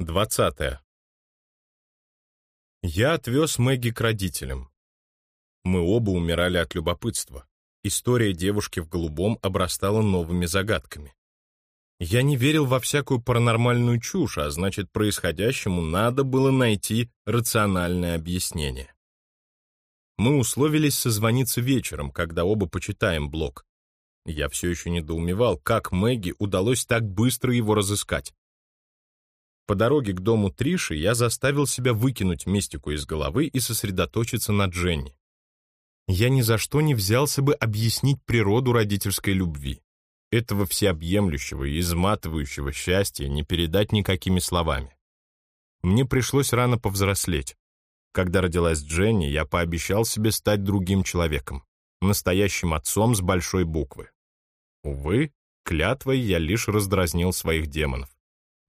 Двадцатое. Я отвез Мэгги к родителям. Мы оба умирали от любопытства. История девушки в голубом обрастала новыми загадками. Я не верил во всякую паранормальную чушь, а значит, происходящему надо было найти рациональное объяснение. Мы условились созвониться вечером, когда оба почитаем блог. Я все еще недоумевал, как Мэгги удалось так быстро его разыскать. По дороге к дому Триши я заставил себя выкинуть мистику из головы и сосредоточиться на Дженни. Я ни за что не взялся бы объяснить природу родительской любви. Этого всеобъемлющего и изматывающего счастья не передать никакими словами. Мне пришлось рано повзрослеть. Когда родилась Дженни, я пообещал себе стать другим человеком, настоящим отцом с большой буквы. Увы, клятвой я лишь раздразнил своих демонов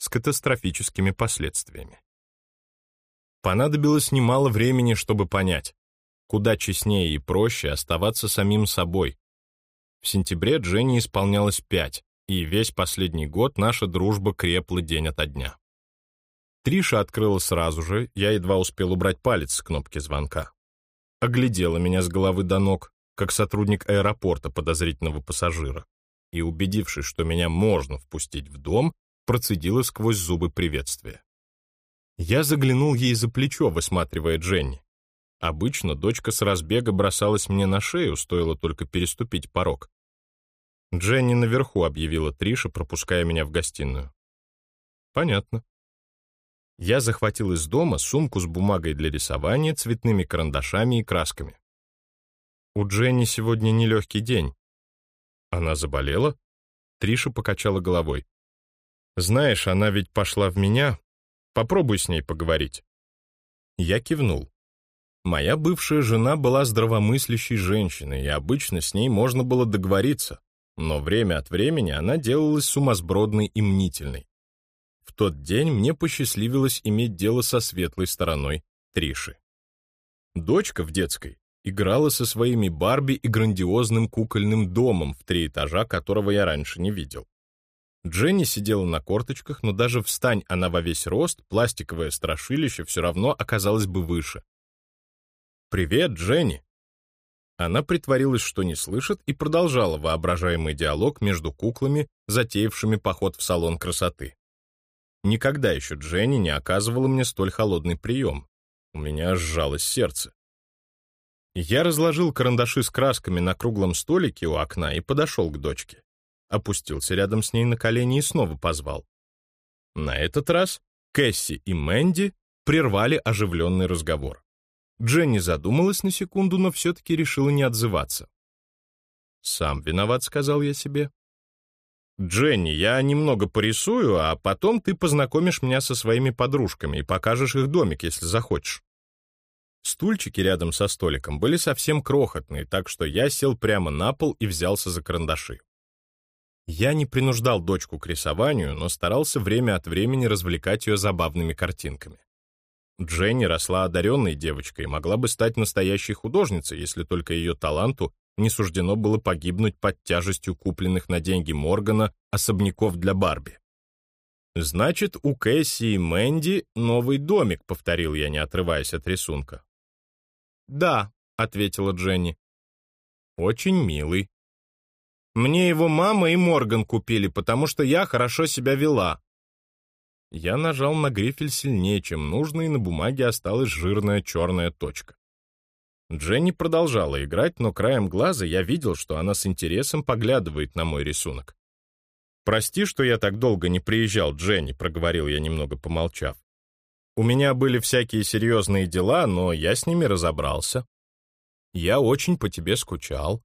с катастрофическими последствиями. Понадобилось немало времени, чтобы понять, куда честнее и проще оставаться самим собой. В сентябре Дженни исполнялось пять, и весь последний год наша дружба крепла день ото дня. Триша открыла сразу же, я едва успел убрать палец с кнопки звонка. Оглядела меня с головы до ног, как сотрудник аэропорта подозрительного пассажира, и, убедившись, что меня можно впустить в дом, процедила сквозь зубы приветствия. Я заглянул ей за плечо, высматривая Дженни. Обычно дочка с разбега бросалась мне на шею, стоило только переступить порог. Дженни наверху объявила Триша, пропуская меня в гостиную. Понятно. Я захватил из дома сумку с бумагой для рисования, цветными карандашами и красками. У Дженни сегодня нелегкий день. Она заболела? Триша покачала головой. Знаешь, она ведь пошла в меня. Попробуй с ней поговорить. Я кивнул. Моя бывшая жена была здравомыслящей женщиной, и обычно с ней можно было договориться, но время от времени она делалась сумасбродной и мнительной. В тот день мне посчастливилось иметь дело со светлой стороной Триши. Дочка в детской играла со своими Барби и грандиозным кукольным домом, в три этажа которого я раньше не видел. Дженни сидела на корточках, но даже встань она во весь рост, пластиковое страшилище все равно оказалось бы выше. «Привет, Дженни!» Она притворилась, что не слышит, и продолжала воображаемый диалог между куклами, затеявшими поход в салон красоты. Никогда еще Дженни не оказывала мне столь холодный прием. У меня сжалось сердце. Я разложил карандаши с красками на круглом столике у окна и подошел к дочке опустился рядом с ней на колени и снова позвал. На этот раз Кэсси и Мэнди прервали оживленный разговор. Дженни задумалась на секунду, но все-таки решила не отзываться. «Сам виноват», — сказал я себе. «Дженни, я немного порисую, а потом ты познакомишь меня со своими подружками и покажешь их домик, если захочешь». Стульчики рядом со столиком были совсем крохотные, так что я сел прямо на пол и взялся за карандаши. Я не принуждал дочку к рисованию, но старался время от времени развлекать ее забавными картинками. Дженни росла одаренной девочкой и могла бы стать настоящей художницей, если только ее таланту не суждено было погибнуть под тяжестью купленных на деньги Моргана особняков для Барби. «Значит, у Кэсси и Мэнди новый домик», — повторил я, не отрываясь от рисунка. «Да», — ответила Дженни. «Очень милый», мне его мама и Морган купили, потому что я хорошо себя вела». Я нажал на грифель сильнее, чем нужно, и на бумаге осталась жирная черная точка. Дженни продолжала играть, но краем глаза я видел, что она с интересом поглядывает на мой рисунок. «Прости, что я так долго не приезжал, Дженни», — проговорил я, немного помолчав. «У меня были всякие серьезные дела, но я с ними разобрался. Я очень по тебе скучал.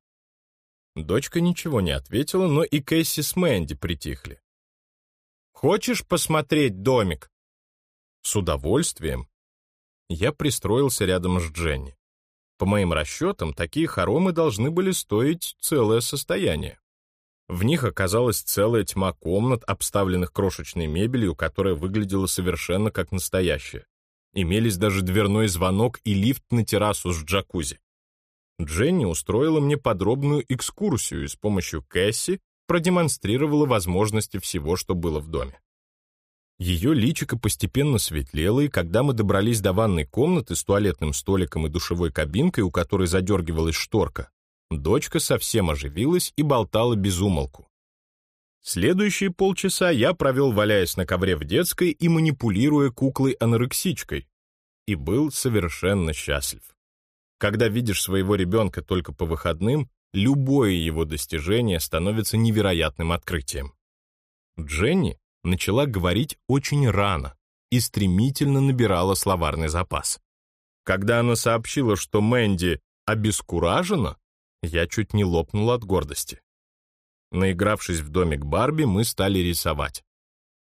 Дочка ничего не ответила, но и Кэсси с Мэнди притихли. «Хочешь посмотреть домик?» «С удовольствием». Я пристроился рядом с Дженни. По моим расчетам, такие хоромы должны были стоить целое состояние. В них оказалась целая тьма комнат, обставленных крошечной мебелью, которая выглядела совершенно как настоящая. Имелись даже дверной звонок и лифт на террасу с джакузи. Дженни устроила мне подробную экскурсию и с помощью Кэсси продемонстрировала возможности всего, что было в доме. Ее личико постепенно светлело, и когда мы добрались до ванной комнаты с туалетным столиком и душевой кабинкой, у которой задергивалась шторка, дочка совсем оживилась и болтала без умолку. Следующие полчаса я провел, валяясь на ковре в детской и манипулируя куклой-анорексичкой, и был совершенно счастлив. Когда видишь своего ребенка только по выходным, любое его достижение становится невероятным открытием. Дженни начала говорить очень рано и стремительно набирала словарный запас. Когда она сообщила, что Мэнди обескуражена, я чуть не лопнул от гордости. Наигравшись в домик Барби, мы стали рисовать.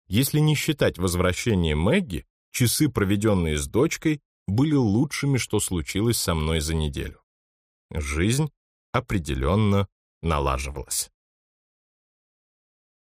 Если не считать возвращение Мэгги, часы, проведенные с дочкой, были лучшими, что случилось со мной за неделю. Жизнь определенно налаживалась.